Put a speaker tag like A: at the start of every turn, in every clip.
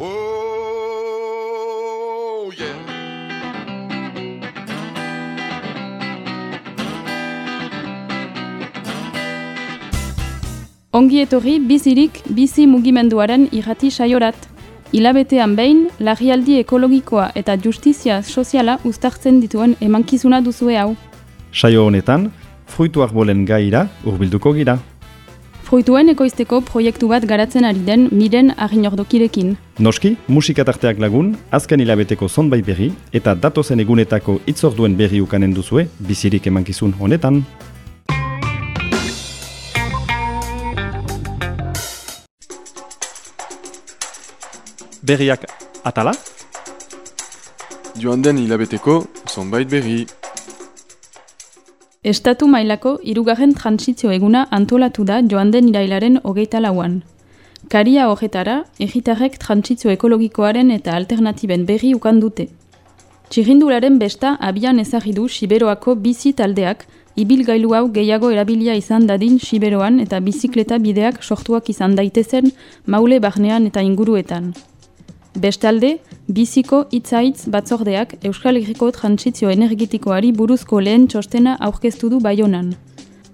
A: Oh, yeah.
B: Ongi etorri bizirik bizi mugimenduaren irrati saiorat. Hilabetean behin, larrialdi ekologikoa eta justizia soziala uztartzen dituen emankizuna duzue hau.
C: Saio honetan, fruitu arbolen gaira urbilduko gira.
B: Fruituen ekoizteko proiektu bat garatzen ari den miren aginordokirekin.
C: Noski, musika tarteak lagun, azken hilabeteko zonbait berri eta datozen egunetako itzorduen berri ukanen duzue bizirik emankizun honetan. Berriak atala?
A: Joan den hilabeteko zonbait berri.
B: Estatu mailako hirugarren transizio eguna antolatu da joan den irailaren hogeita lauan. Karia horretara, egitarrek transizio ekologikoaren eta alternatiben berri ukan dute. Txirrindularen besta abian ezagidu Siberoako bizi taldeak, ibilgailu hau gehiago erabilia izan dadin Siberoan eta bizikleta bideak sortuak izan daitezen maule barnean eta inguruetan. Bestalde, biziko hitzaitz batzordeak Euskal Herriko transizio energetikoari buruzko lehen txostena aurkeztu du Baionan.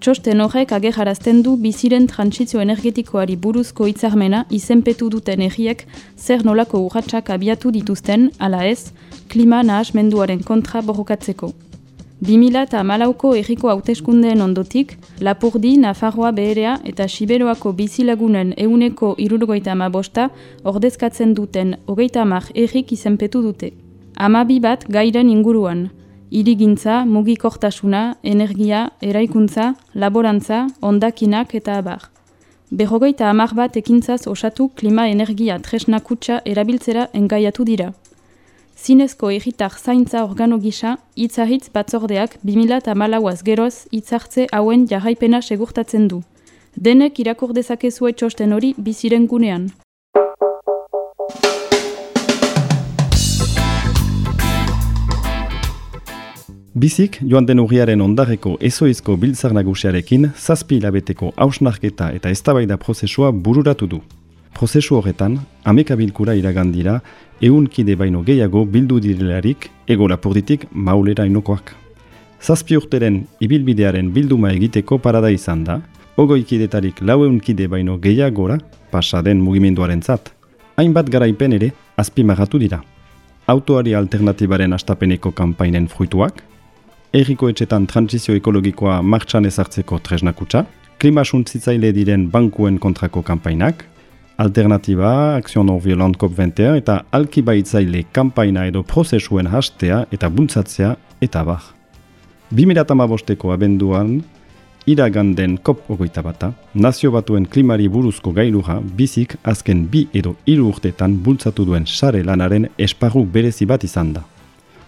B: Txosten horrek agerrarazten du biziren transizio energetikoari buruzko hitzarmena izenpetu duten erriek zer nolako urratsak abiatu dituzten, ala ez, klima nahasmenduaren kontra borrokatzeko. 2000 eta malauko erriko hauteskundeen ondotik, Lapurdi, Nafarroa beherea eta Siberoako bizilagunen euneko irurgoita amabosta ordezkatzen duten hogeita amak errik izenpetu dute. Amabi bat gairen inguruan, irigintza, mugikortasuna, energia, eraikuntza, laborantza, ondakinak eta abar. Berrogeita amak bat ekintzaz osatu klima-energia tresnakutsa erabiltzera engaiatu dira. Zinezko egitar zaintza organo gisa, hitzahitz batzordeak 2000 eta malauaz geroz hitzartze hauen jarraipena segurtatzen du. Denek irakur dezakezue txosten hori biziren gunean.
C: Bizik, joan den urriaren ondarreko ezoizko biltzar nagusiarekin, zazpi hilabeteko hausnarketa eta eztabaida prozesua bururatu du. Prozesu horretan, amekabilkura iragandira, eun kide baino gehiago bildu direlarik ego lapurditik maulera inokoak. Zazpi urteren ibilbidearen bilduma egiteko parada izan da, ogoi kidetarik lau eun kide baino gehiagora pasa den mugimenduaren zat. Hainbat garaipen ere azpimagatu dira. Autoari alternatibaren astapeneko kanpainen fruituak, erriko etxetan transizio ekologikoa martxan ezartzeko tresnakutsa, klimasuntzitzaile diren bankuen kontrako kanpainak, Alternatiba, Akzion Non Violent COP21 eta alkibaitzaile kanpaina edo prozesuen hastea eta buntzatzea eta bar. 2008ko abenduan, iraganden COP ogoita bata, nazio batuen klimari buruzko gailuja bizik azken bi edo hiru urtetan bultzatu duen sare lanaren esparru berezi bat izan da.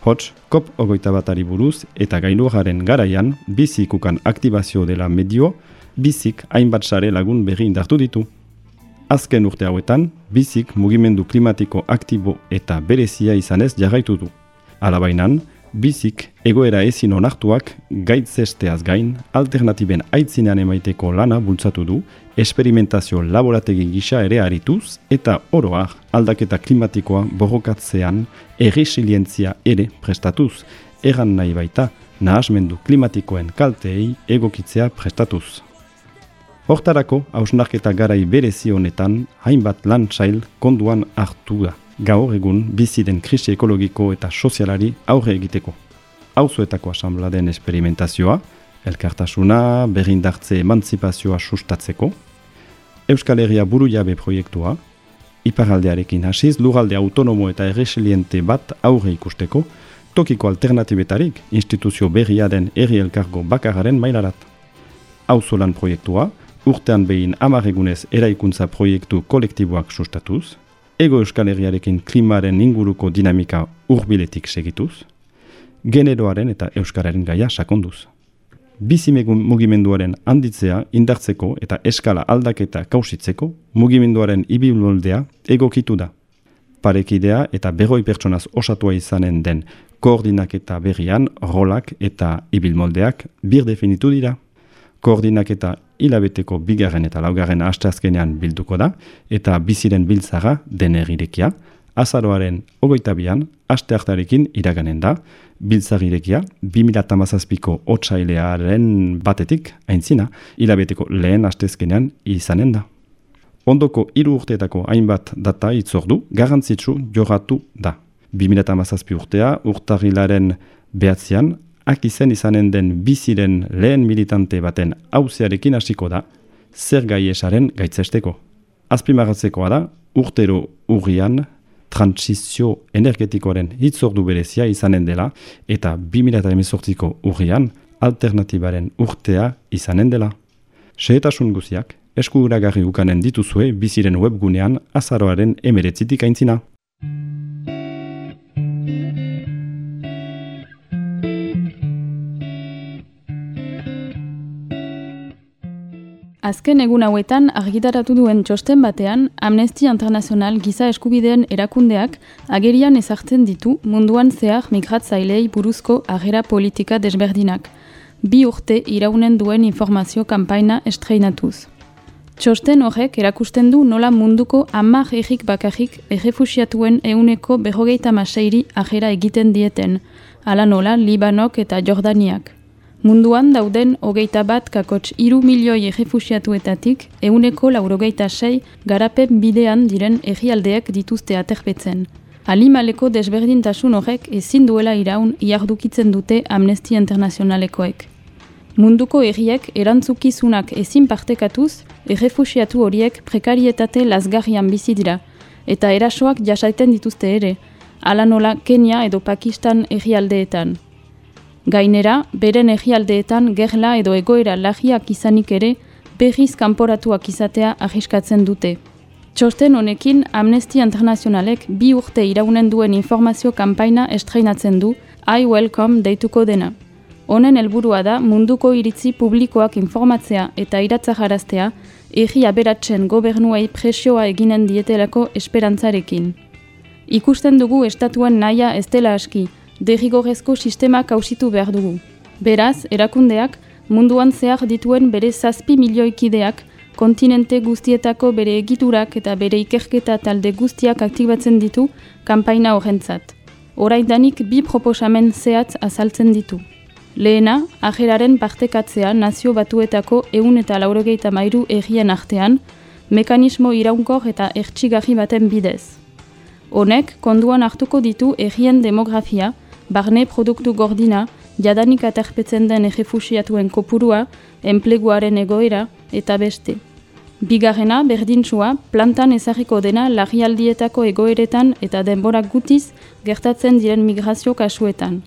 C: Hots, COP ogoita batari buruz eta gailujaren garaian bizikukan aktibazio dela medio, bizik hainbat sare lagun berri indartu ditu. Azken urte hauetan, bizik mugimendu klimatiko aktibo eta berezia izanez jarraitu du. Alabainan, bizik egoera ezin onartuak gaitzesteaz gain alternatiben aitzinean emaiteko lana bultzatu du, esperimentazio laborategi gisa ere arituz eta oroak aldaketa klimatikoa borrokatzean erresilientzia ere prestatuz, erran nahi baita nahasmendu klimatikoen kalteei egokitzea prestatuz. Hortarako, hausnarketa garai berezi honetan, hainbat lan txail konduan hartu da. Gaur egun, bizi den krisi ekologiko eta sozialari aurre egiteko. Hauzuetako asamblea den esperimentazioa, elkartasuna, berrindartze emantzipazioa sustatzeko, Euskal Herria buru jabe proiektua, iparaldearekin hasiz, luralde autonomo eta erresiliente bat aurre ikusteko, tokiko alternatibetarik instituzio berria den herri elkargo bakararen mailarat. Hauzolan proiektua, urtean behin amaregunez eraikuntza proiektu kolektiboak sustatuz, ego euskal herriarekin klimaren inguruko dinamika urbiletik segituz, generoaren eta euskararen gaia sakonduz. Bizimegun mugimenduaren handitzea indartzeko eta eskala aldaketa kausitzeko mugimenduaren ibilmoldea egokitu da. Parekidea eta berroi pertsonaz osatua izanen den koordinaketa berrian rolak eta ibilmoldeak bir definitu dira. Koordinaketa hilabeteko bigarren eta laugarren asteazkenean bilduko da, eta biziren biltzaga denegirekia, azaroaren ogoita bian, aste hartarekin iraganen da, biltzagirekia, 2008ko otsailearen batetik, aintzina, hilabeteko lehen astezkenean izanen da. Ondoko hiru urteetako hainbat data itzordu, garantzitsu joratu da. 2008 urtea, urtagilaren behatzean, akizen izanen den biziren lehen militante baten hauzearekin hasiko da, zer gaiesaren gaitzesteko. Azpimagatzekoa da, urtero urrian, transizio energetikoaren hitzordu berezia izanen dela, eta 2008ko urrian, alternatibaren urtea izanen dela. Sehetasun guziak, eskuragarri ukanen dituzue biziren webgunean azaroaren emeretzitik aintzina.
B: Azken egun hauetan argitaratu duen txosten batean, Amnesty International giza eskubideen erakundeak agerian ezartzen ditu munduan zehar migratzailei buruzko agera politika desberdinak, bi urte iraunen duen informazio kanpaina estreinatuz. Txosten horrek erakusten du nola munduko amak egik bakarrik errefusiatuen euneko behogeita maseiri agera egiten dieten, ala nola Libanok eta Jordaniak. Munduan dauden hogeita bat kakots iru milioi errefusiatuetatik, euneko laurogeita sei garapen bidean diren egialdeak dituzte aterpetzen. Alimaleko desberdintasun horrek ezin duela iraun iardukitzen dute Amnesty Internationalekoek. Munduko erriek erantzukizunak ezin partekatuz, errefusiatu horiek prekarietate lasgarrian bizi dira, eta erasoak jasaiten dituzte ere, ala nola Kenia edo Pakistan errialdeetan. Gainera, beren egialdeetan gerla edo egoera lagiak izanik ere, berriz kanporatuak izatea ahiskatzen dute. Txosten honekin Amnesty Internationalek bi urte iraunen duen informazio kanpaina estreinatzen du, I welcome deituko dena. Honen helburua da munduko iritzi publikoak informatzea eta iratzajaraztea, egi aberatzen gobernuei presioa eginen dietelako esperantzarekin. Ikusten dugu estatuan naia ez dela aski, derrigorrezko sistema kausitu behar dugu. Beraz, erakundeak munduan zehar dituen bere zazpi milioikideak kontinente guztietako bere egiturak eta bere ikerketa talde guztiak aktibatzen ditu kanpaina horrentzat. Oraindanik bi proposamen zehatz azaltzen ditu. Lehena, ajeraren partekatzea nazio batuetako eun eta laurogeita mairu egien artean, mekanismo iraunkor eta ertsigarri baten bidez. Honek, konduan hartuko ditu egien demografia, barne produktu gordina, jadanik aterpetzen den errefusiatuen kopurua, enpleguaren egoera eta beste. Bigarrena, berdintsua, plantan ezagiko dena lagialdietako egoeretan eta denborak gutiz gertatzen diren migrazio kasuetan.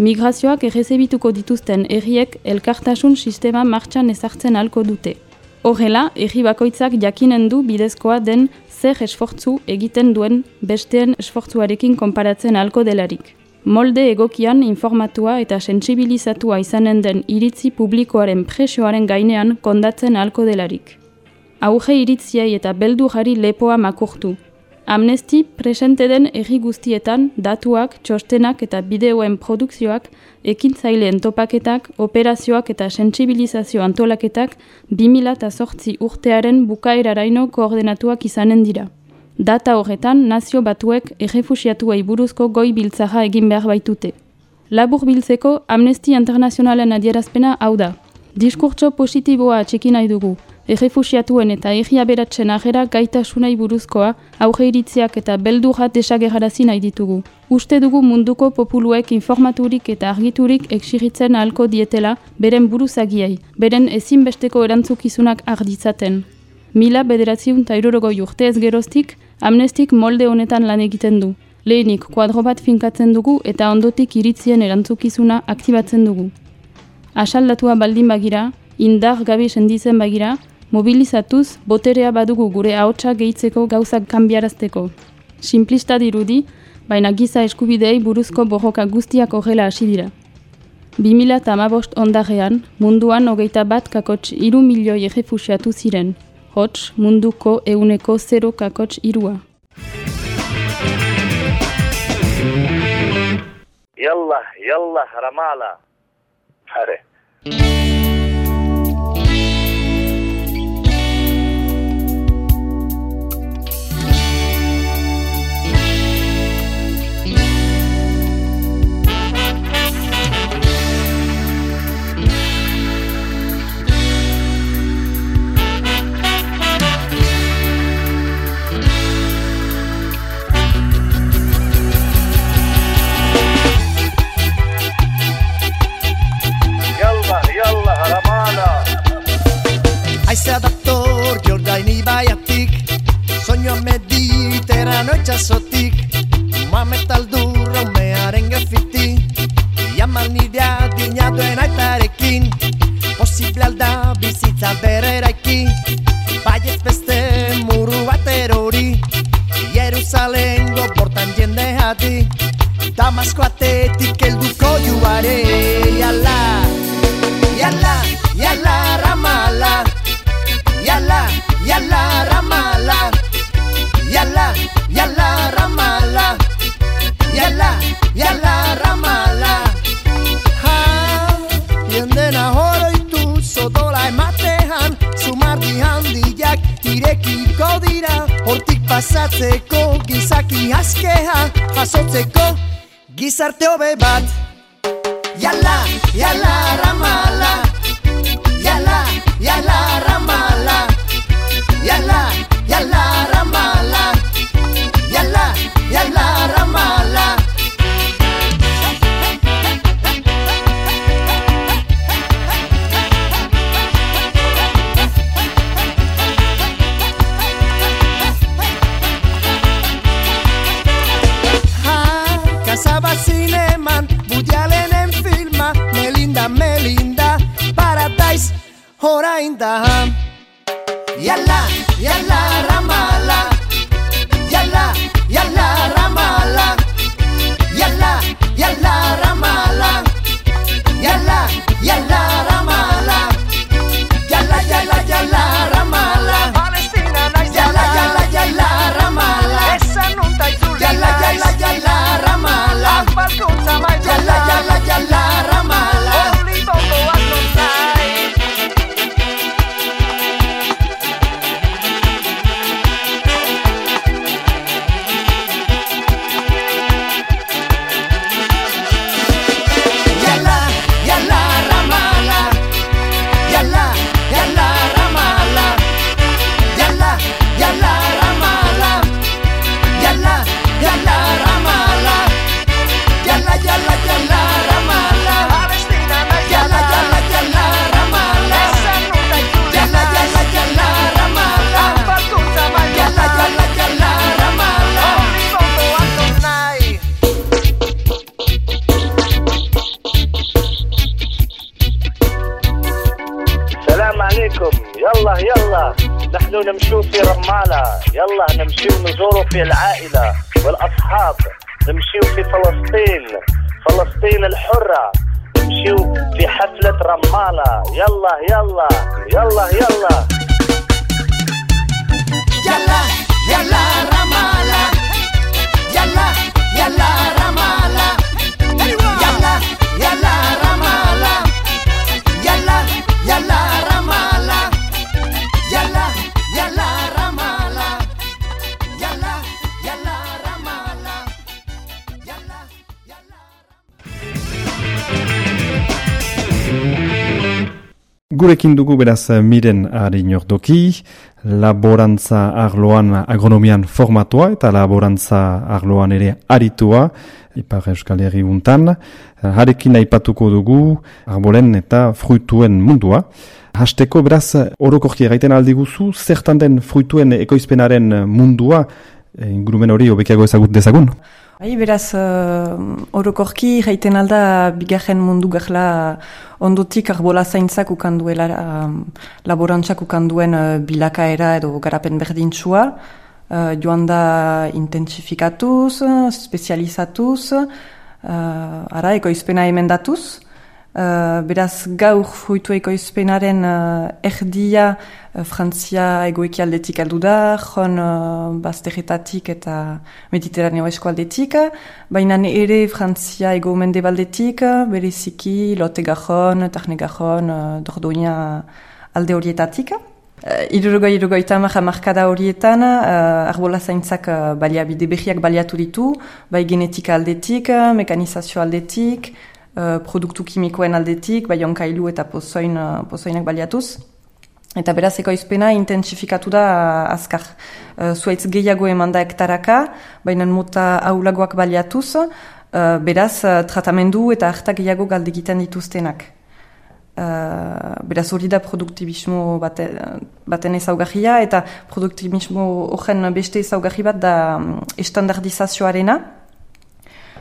B: Migrazioak errezebituko dituzten erriek elkartasun sistema martxan ezartzen halko dute. Horrela, erri bakoitzak jakinen du bidezkoa den zer esfortzu egiten duen besteen esfortzuarekin konparatzen halko delarik molde egokian informatua eta sentsibilizatua izanen den iritzi publikoaren presioaren gainean kondatzen halko delarik. Auge iritziai eta beldu jari lepoa makurtu. Amnesti presente den erri guztietan datuak, txostenak eta bideoen produkzioak, ekintzaileen topaketak, operazioak eta sentsibilizazio antolaketak 2008 urtearen bukaeraraino koordenatuak izanen dira. Data horretan, nazio batuek errefusiatuei buruzko goi biltzaha egin behar baitute. Labur biltzeko Amnesty Internationalen adierazpena hau da. Diskurtso positiboa txekin nahi dugu, errefusiatuen eta egia beratzen agera gaitasunai buruzkoa, auge iritziak eta beldurra desagerazi nahi ditugu. Uste dugu munduko populuek informaturik eta argiturik eksiritzen ahalko dietela beren buruzagiei, beren ezinbesteko erantzukizunak arditzaten. Mila bederatziun ta urte ez geroztik, Amnestik molde honetan lan egiten du. Lehenik kuadro bat finkatzen dugu eta ondotik iritzien erantzukizuna aktibatzen dugu. Asaldatua baldin bagira, indar gabi senditzen bagira, mobilizatuz boterea badugu gure ahotsa gehitzeko gauzak kanbiarazteko. Simplista dirudi, baina giza eskubideei buruzko borroka guztiak horrela hasi dira. 2000 eta amabost ondarean, munduan hogeita bat kakots iru milioi errefusiatu ziren, hots munduko euneko zero kakots irua.
D: Yalla, yalla, ramala. Hare. Aizea dator jordain ibaiatik ni bai a ti Sueño a meditera noche a so ti Mama metal duro mearen a fi Posible alda bizitza verer aqui Valles peste muro a terori Jerusalengo por tambien Damasko atetik elduko juarek Gizarte hobe bat
E: la la. انه نمشيو في رمالة. يلا نمشيو نزورو في العائلة والأصحاب. نمشيو في فلسطين. فلسطين الحرة. نمشيو في حفلة رمالة. يلا يلا يلا يلا.
D: يلا, يلا رمالة. يلا يلا رمالة.
C: Gurekin dugu beraz miren arinordoki, laborantza arloan agronomian formatua eta laborantza arloan ere aritua, Ipar Euskal Herri untan. Harekin aipatuko dugu arbolen eta fruituen mundua. Hasteko beraz orokorki gaiten aldi guzu, zertan den fruituen ekoizpenaren mundua, eh, ingurumen hori hobekiago ezagut dezagun?
F: Bai, beraz, uh, orokorki jaiten alda bigarren mundu gerla ondotik arbola zaintzak ukanduela, um, laborantzak ukanduen uh, bilakaera edo garapen berdintsua, uh, joan da intensifikatuz, spezializatuz, uh, ara ekoizpena emendatuz, Uh, beraz gaur fruitu ekoizpenaren uh, erdia uh, Frantzia egoeki aldetik aldu da, jon uh, bazterretatik eta mediterraneo eskualdetik, baina ere Frantzia ego mende baldetik, bereziki lote gajon, tarne gajon, uh, dordoina alde horietatik. Uh, Irurogoi, irurogoi tamak markada horietan, uh, arbola zaintzak uh, baliabide behiak baliatu ditu, bai genetika aldetik, mekanizazio aldetik, Uh, produktu kimikoen aldetik, bai onkailu eta pozoin, uh, pozoinak baliatuz. Eta beraz ekoizpena intensifikatu da uh, azkar. Uh, Zuaitz gehiago eman hektaraka, baina mota aulagoak baliatuz, uh, beraz tratamendu eta hartak gehiago galdegiten dituztenak. Uh, beraz hori da produktibismo bate, baten ezaugarria eta produktibismo horren beste ezaugarri bat da um, estandardizazioarena.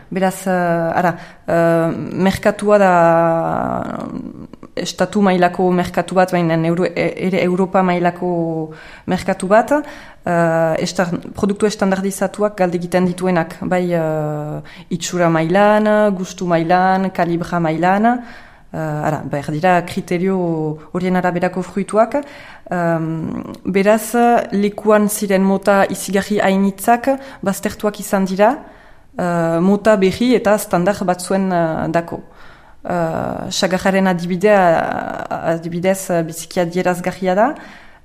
F: Beraz, uh, ara, uh, merkatua da estatu mailako merkatu bat, baina euro, e, ere Europa mailako merkatu bat, uh, estar, produktu estandardizatuak galde egiten dituenak, bai uh, itxura mailan, gustu mailan, kalibra mailan, uh, ara, behar dira kriterio horien araberako fruituak, um, beraz lekuan ziren mota izigarri hainitzak, baztertuak izan dira, uh, mota berri eta standard bat zuen uh, dako. Uh, Sagarraren adibidea, adibidez uh, biziki adierazgarria da,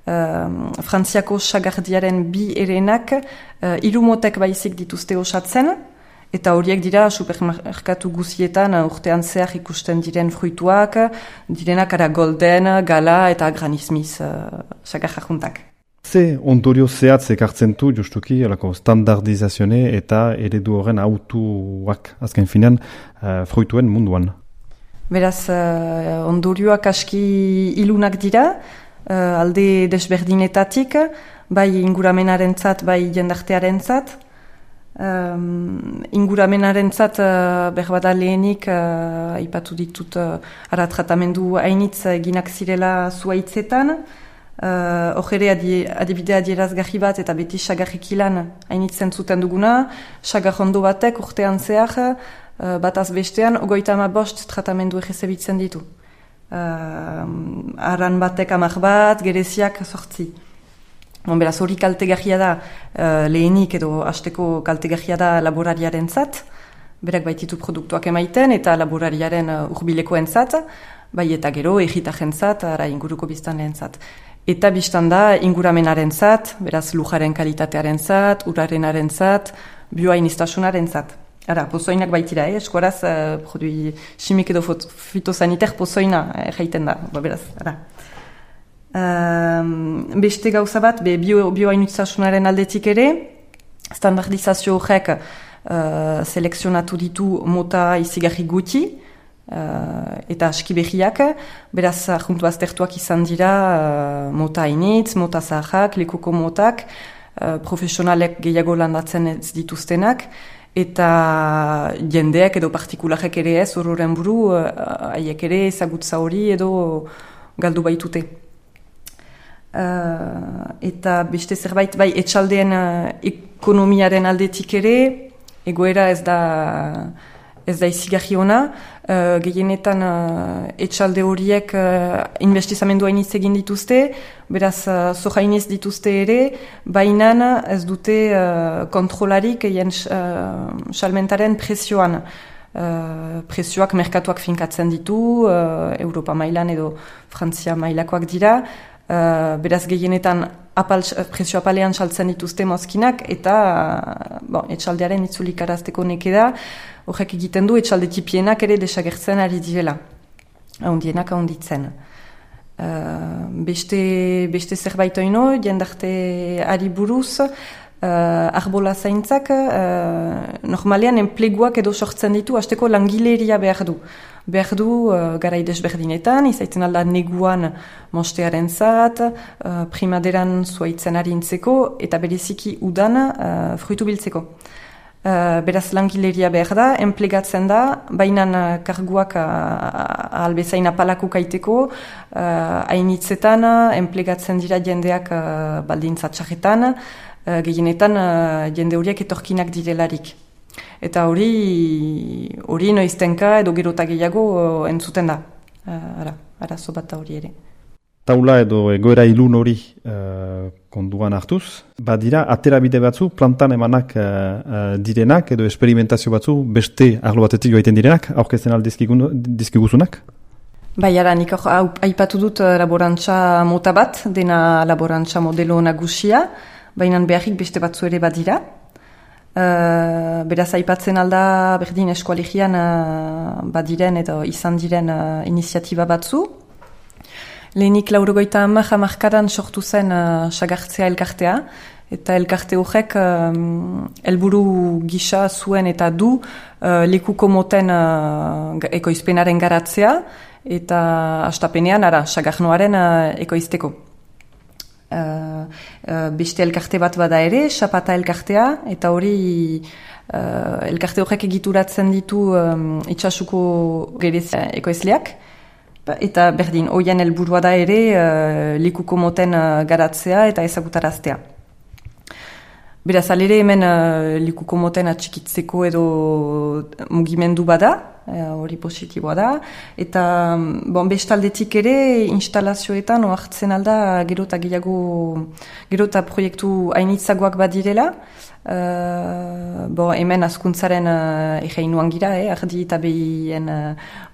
F: uh, Frantziako sagardiaren bi erenak uh, irumotek baizik dituzte osatzen, eta horiek dira supermerkatu guzietan uh, urtean zehar ikusten diren fruituak, direnak ara golden, gala eta granizmiz uh, sagarra juntak.
C: Ze ondorio zehatz ekartzen du justuki alako standardizazione eta eredu horren autuak azken finean uh, fruituen munduan?
F: Beraz, uh, ondorioak aski ilunak dira, uh, alde desberdinetatik, bai inguramenaren zat, bai jendartearen zat. Um, inguramenaren zat, uh, berbada lehenik, uh, ipatu ditut, uh, ara tratamendu hainitz eginak zirela zuaitzetan, Uh, Ogere adi, adibidea adierazgarri bat eta beti sagarrik ilan hainitzen zuten duguna, sagar ondo batek urtean zehar, uh, bat azbestean, ogoita ama bost tratamendu egezebitzen ditu. Uh, aran batek amak bat, gereziak sortzi. Bon, beraz, hori kaltegarria da uh, lehenik edo hasteko kaltegarria da laborariaren zat, berak baititu produktuak emaiten eta laborariaren uh, urbilekoen zat, bai eta gero egitaren zat, ara inguruko biztan lehen zat. Eta biztan da inguramenaren zat, beraz lujaren kalitatearen zat, urarenaren zat, bioain iztasunaren zat. Ara, pozoinak baitira, eh? eskoraz, uh, produi chimik edo fitosaniter pozoina erraiten da, ba, beraz, ara. Um, beste gauza bat, be, bio, bioainutzasunaren aldetik ere, standardizazio horrek uh, selekzionatu ditu mota izigarri guti, uh, eta aski behiak, beraz, juntu aztertuak izan dira uh, mota hainitz, mota zaharrak, lekuko motak, uh, profesionalek gehiago landatzen ez dituztenak, eta jendeak edo partikularek ere ez horren buru, haiek ere ezagutza hori edo galdu baitute. Uh, eta beste zerbait, bai, etxaldeen uh, ekonomiaren aldetik ere, egoera ez da ez da izigarri ona, uh, gehienetan uh, etxalde horiek uh, investizamendua iniz egin dituzte, beraz uh, dituzte ere, baina ez dute uh, kontrolarik egin uh, salmentaren presioan. Uh, presioak merkatuak finkatzen ditu, uh, Europa mailan edo Frantzia mailakoak dira, uh, beraz gehienetan apal, presio apalean saltzen dituzte mozkinak, eta bon, etxaldearen itzulik arazteko neke da, horrek egiten du etxalde tipienak ere desagertzen ari direla. Ahondienak ahonditzen. Uh, beste, beste zerbait oino, jendarte ari buruz, uh, arbola zaintzak, uh, normalean enpleguak edo sortzen ditu, hasteko langileria behar du. Behar du, uh, gara idesberdinetan, izaiten alda neguan mostearen zat, uh, primaderan zuaitzen harintzeko, eta bereziki udan uh, fruitu biltzeko. Uh, beraz langileria behar da, enplegatzen da, baina uh, karguak uh, albezain apalaku kaiteko, hainitzetan, enplegatzen dira jendeak uh, baldintza txarretan, uh, gehienetan jende horiek etorkinak direlarik. Eta hori, hori noiztenka edo gerota gehiago entzuten da. Uh, ara, ara bat hori ere
C: taula edo egoera ilun hori uh, konduan hartuz, badira atera bide batzu plantan emanak uh, direnak edo esperimentazio batzu beste arlo batetik joaiten direnak, aurkezen aldizkiguzunak?
F: Bai, ara, nik aipatu dut laborantza mota bat, dena laborantza modelo nagusia, baina beharrik beste batzu ere badira. Uh, beraz, aipatzen alda berdin eskualigian uh, badiren edo izan diren uh, iniziatiba batzu, Lehenik laurogoita amak amarkadan sortu zen uh, sagartzea elkartea, eta elkarte horrek um, elburu gisa zuen eta du uh, lekuko moten uh, ekoizpenaren garatzea, eta astapenean, ara, sagarnoaren uh, ekoizteko. Uh, uh, beste elkarte bat bada ere, xapata elkartea, eta hori uh, elkarte horrek egituratzen ditu um, itxasuko gerez ekoizleak, Ba, eta berdin, oian helburua da ere uh, likuko moten uh, garatzea eta ezagutaraztea. Beraz, alere hemen uh, likuko moten atxikitzeko edo mugimendu bada, hori uh, positiboa da, eta bon, bestaldetik ere instalazioetan oartzen alda gero eta gehiago, gero eta proiektu hainitzagoak badirela, Uh, bo, hemen askuntzaren uh, egein nuan gira, eh, ardi eta behien uh,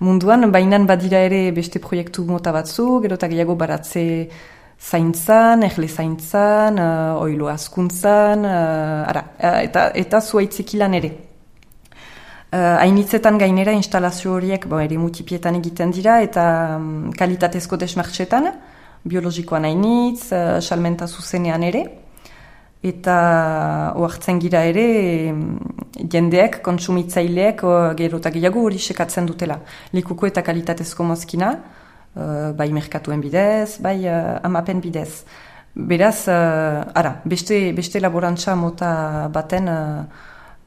F: munduan, bainan badira ere beste proiektu mota batzu, gero eta gehiago baratze zaintzan, egle zaintzan, uh, oilo askuntzan, uh, ara, uh, eta, eta zuaitzekilan ere. Uh, hainitzetan gainera instalazio horiek bo, ere mutipietan egiten dira eta um, kalitatezko desmartxetan, biologikoan hainitz, uh, salmenta zuzenean ere eta oartzen gira ere jendeek, kontsumitzaileek gero eta gehiago hori sekatzen dutela. Likuko eta kalitatezko mozkina, uh, bai merkatuen bidez, bai uh, amapen bidez. Beraz, uh, ara, beste, beste laborantza mota baten uh,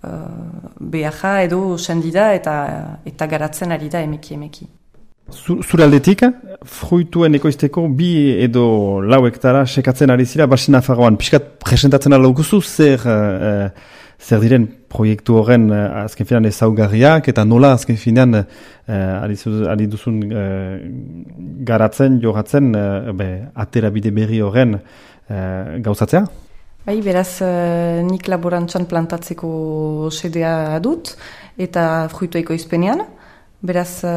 F: uh, edo sendida eta, eta garatzen ari da emeki emeki.
C: Zure aldetik, fruituen ekoizteko bi edo lau hektara sekatzen ari zira, basina fagoan, pixkat presentatzen ala guzu, zer, uh, zer diren proiektu horren uh, azken finan ezaugarriak, eta nola azken finan uh, ari, duzun uh, garatzen, jogatzen, uh, be, atera bide berri horren uh, gauzatzea?
F: Bai, beraz, uh, nik laborantzan plantatzeko sedea dut, eta fruitu ekoizpenean, Beraz, uh,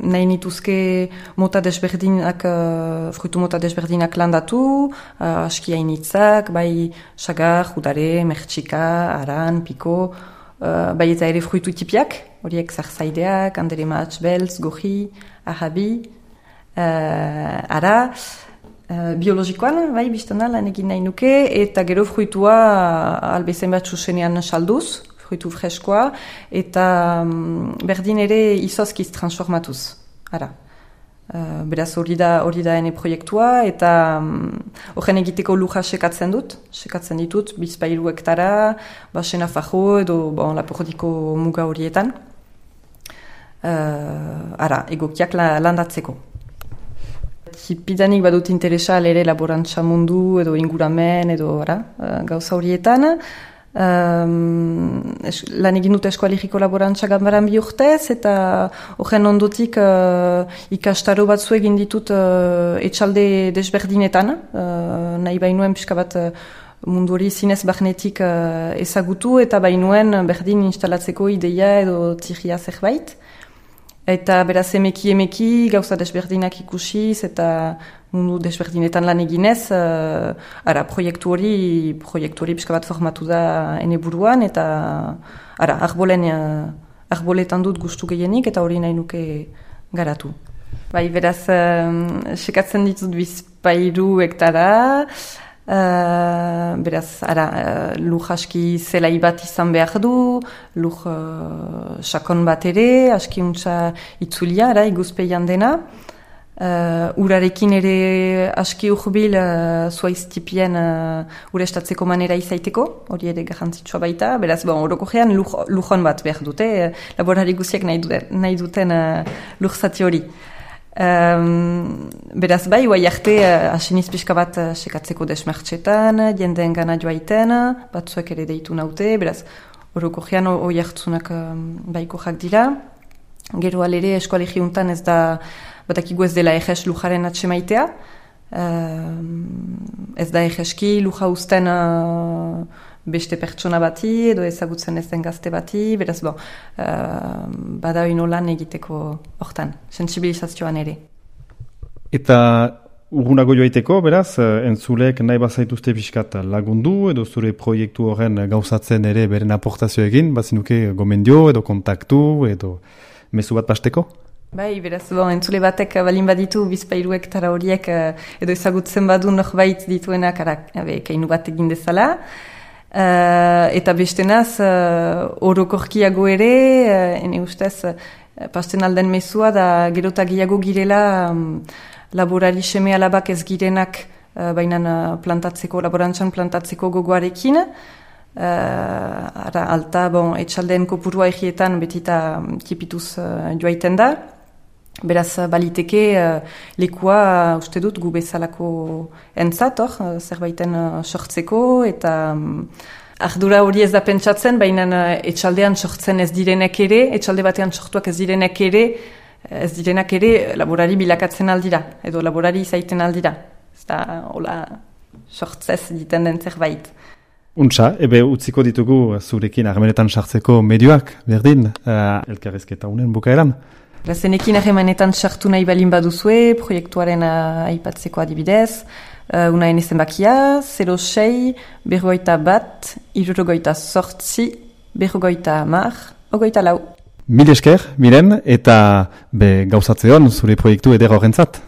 F: nahi nituzke mota desberdinak, uh, frutu mota desberdinak landatu, uh, aski hainitzak, bai sagar, judare, mertxika, aran, piko, uh, bai eta ere frutu tipiak, horiek zarzaideak, andere matx, belz, goji, ahabi, uh, ara, uh, biologikoan, bai, biztana lan egin nahi nuke, eta gero fruitua albezen bat susenean salduz, fruitu freskoa, eta um, berdin ere izozkiz transformatuz. Ara. Uh, beraz hori da, hori da ene proiektua, eta horren um, egiteko luja sekatzen dut, sekatzen ditut, bizpailu hektara, basena fajo edo bon, lapordiko muga horietan. Uh, ara, egokiak la, landatzeko. Hipidanik badut interesa ere laborantza mundu edo inguramen edo ara, uh, gauza horietan. Um, es, lan egin dute eskualigiko laborantza gambaran bi eta horren ondotik uh, ikastaro batzu egin ditut uh, etxalde desberdinetan, uh, nahi bainuen pixka bat uh, mundu hori zinez bahnetik uh, ezagutu, eta bainuen berdin instalatzeko ideia edo tirria zerbait. Eta beraz emeki emeki gauza desberdinak ikusiz eta mundu desberdinetan lan eginez, uh, ara, proiektu hori, proiektu hori bat formatu da ene buruan, eta ara, arbolen, uh, arboletan dut gustu gehienik, eta hori nahi nuke garatu. Bai, beraz, uh, sekatzen ditut bizpairu hektara, Uh, beraz, ara, uh, lur aski zelai bat izan behar du, lur uh, sakon bat ere, aski untsa itzulia, ara, iguzpeian dena. Uh, urarekin ere aski urbil uh, zuaiztipien uh, urestatzeko manera izaiteko, hori ere garrantzitsua baita, beraz, bon, oroko gean lujon bat behar dute, uh, laborari guziak nahi duten, nahi duten uh, zati hori. Um, beraz bai, guai arte, uh, aseniz pixka bat uh, sekatzeko desmertxetan, jendeen gana joaiten, batzuek ere deitu naute, beraz, horoko gean hoi hartzunak um, baiko jak dira. Gero alere eskualegi untan ez da, batakigu ez dela eges lujaren atsemaitea, um, ez da egeski luja usten beste pertsona bati edo ezagutzen ez den gazte bati, beraz bo, uh, bada lan egiteko hortan, sensibilizazioan ere.
C: Eta urgunago joaiteko, beraz, eh, entzulek nahi bazaituzte pixkat lagundu edo zure proiektu horren gauzatzen ere beren aportazio egin, bazinuke gomendio edo kontaktu edo mezu bat pasteko?
F: Bai, beraz, bon, entzule batek balin baditu bizpairuek tara horiek eh, edo ezagutzen badu norbait dituenak, kainu bat egin dezala. Uh, eta beste naz, uh, orokorkiago ere, uh, ene ustez, eh, pasten alden mezua da gerota gehiago girela um, laborari seme alabak ez girenak uh, baina plantatzeko, laborantzan plantatzeko gogoarekin. Uh, ara, alta, bon, etxaldeen kopurua egietan betita um, tipituz uh, joaiten da. Beraz, baliteke uh, lekua uh, uste dut gu bezalako entzat, uh, zerbaiten uh, sortzeko, eta um, ardura hori ez da pentsatzen, baina uh, etxaldean sortzen ez direnek ere, etxalde batean sortuak ez direnek ere, ez direnak ere laborari bilakatzen aldira, edo laborari izaiten aldira. Ez da, hola, sortzez egiten den zerbait.
G: Untsa, ebe utziko ditugu zurekin armenetan sartzeko medioak, berdin, uh, elkarrezketa unen bukaeran.
F: Razenekin ahemanetan sartu nahi balin baduzue, proiektuaren uh, aipatzeko adibidez, uh, unaen zenbakia, 06, berrogoita bat, irurogoita sortzi, berrogoita mar, ogoita lau.
G: Mil esker, miren, eta be gauzatzeon zure proiektu eder horrentzat.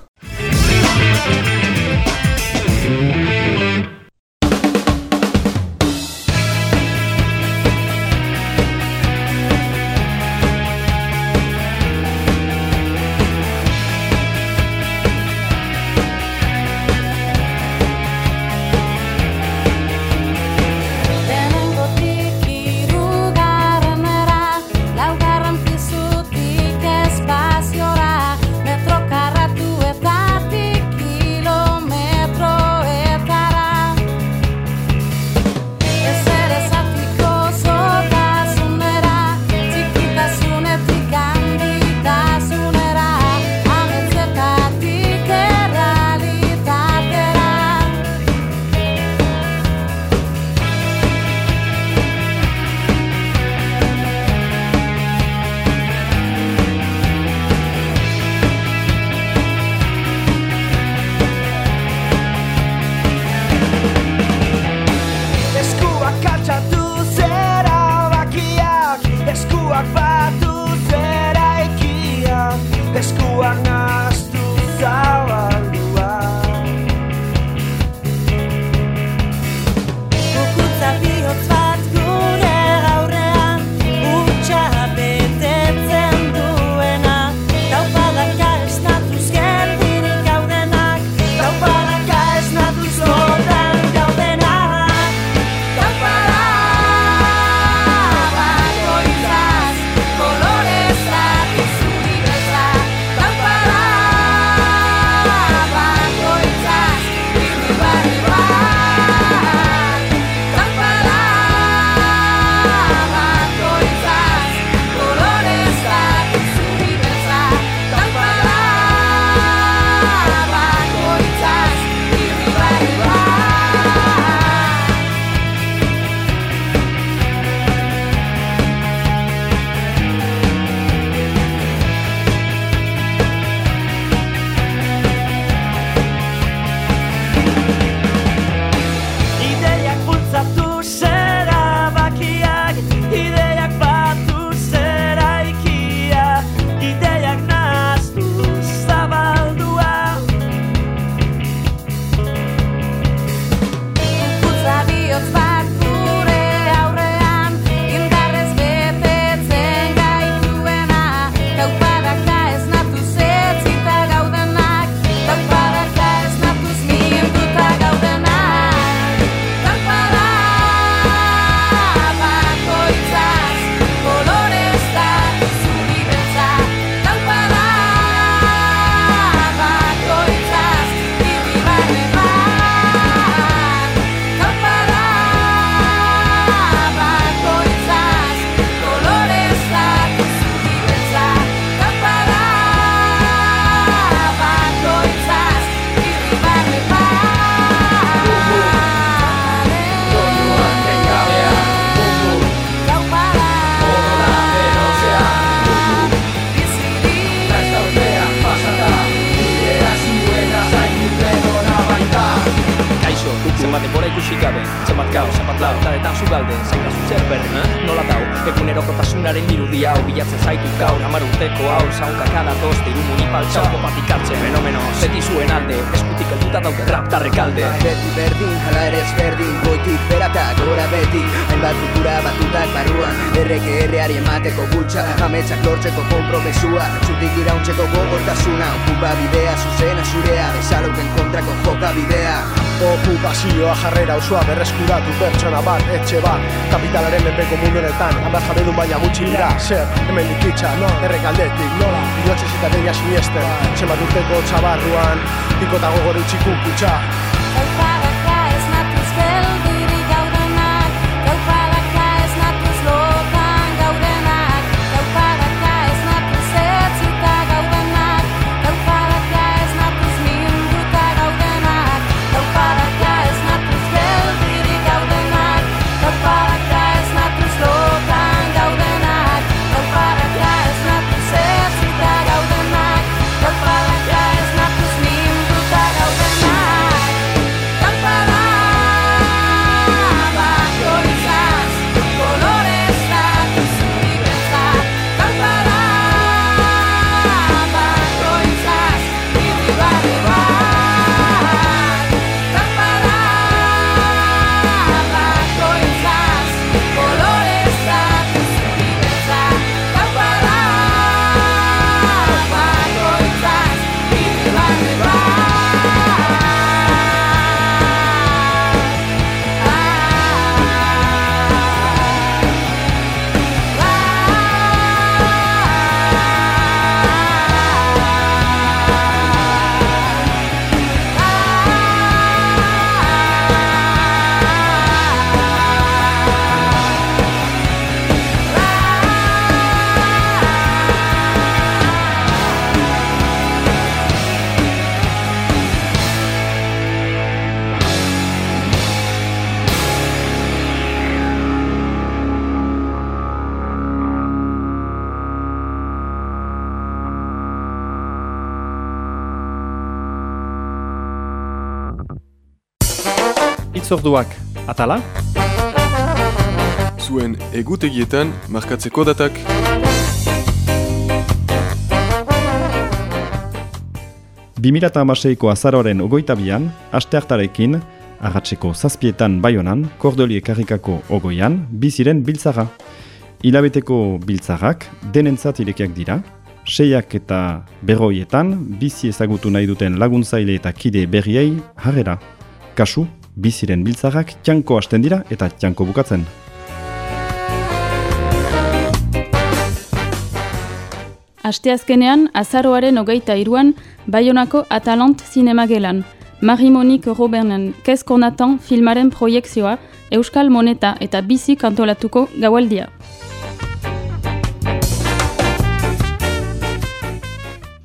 H: Erreari emateko bultza Ametsak lortzeko kompromesua Zutik irauntzeko gogortasuna Okupa bidea, zuzena zurea Bezalauten kontrako joka bidea.
I: Okupazioa jarrera osoa berreskuratu pertsona bat, etxe bat. Kapitalaren menpeko mundu honetan, hamar jabedun baina gutxi dira. Zer, hemen likitza, no, errek aldetik, nola? Bihotzez eta deia siniesten, zenbat urteko txabarruan Pikota gogor utxikun kutsa
C: Itzorduak, atala?
A: Zuen egutegietan markatzeko datak.
C: Bimilata amaseiko azaroren ogoita bian, asteartarekin, agatzeko zazpietan baionan, kordoli ekarrikako ogoian, biziren biltzaga. Hilabeteko biltzagak denentzat irekiak dira, seiak eta berroietan, bizi ezagutu nahi duten laguntzaile eta kide berriei harrera. Kasu, biziren biltzagak txanko hasten dira eta txanko bukatzen.
B: Asteazkenean, azaroaren hogeita iruan, Bayonako Atalant zinemagelan. Marie-Monique Robernen Keskornatan filmaren proiekzioa, Euskal Moneta eta bizi kantolatuko gaualdia.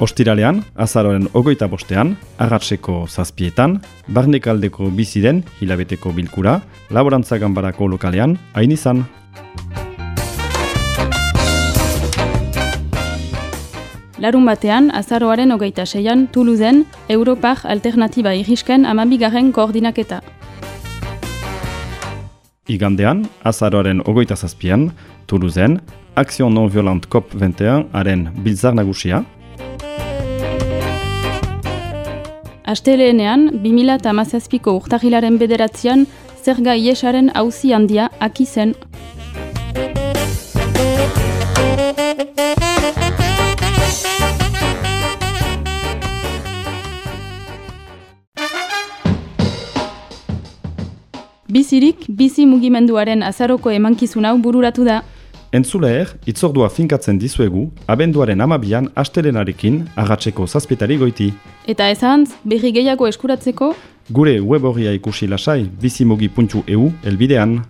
C: Ostiralean, azaroren ogoita bostean, agatzeko zazpietan, barnekaldeko biziren hilabeteko bilkura, laborantza ganbarako lokalean, hain izan.
B: Larun batean, azaroaren hogeita seian, Toulousen, Europar Alternatiba Irisken amabigarren koordinaketa.
C: Igandean, azaroaren ogoita zazpian, Toulousen, Action Non Violent COP21 haren biltzar nagusia,
B: Asteleenean, 2000 eta mazazpiko urtahilaren bederatzean, zerga iesaren hauzi handia aki zen. Bizirik, bizi mugimenduaren azaroko emankizun hau bururatu da.
C: Entzuleer, itzordua finkatzen dizuegu, abenduaren amabian astelenarekin agatzeko zazpitari goiti.
B: Eta ezantz, berri gehiago eskuratzeko,
C: Gure web horria ikusi lasai bizimugi.eu elbidean.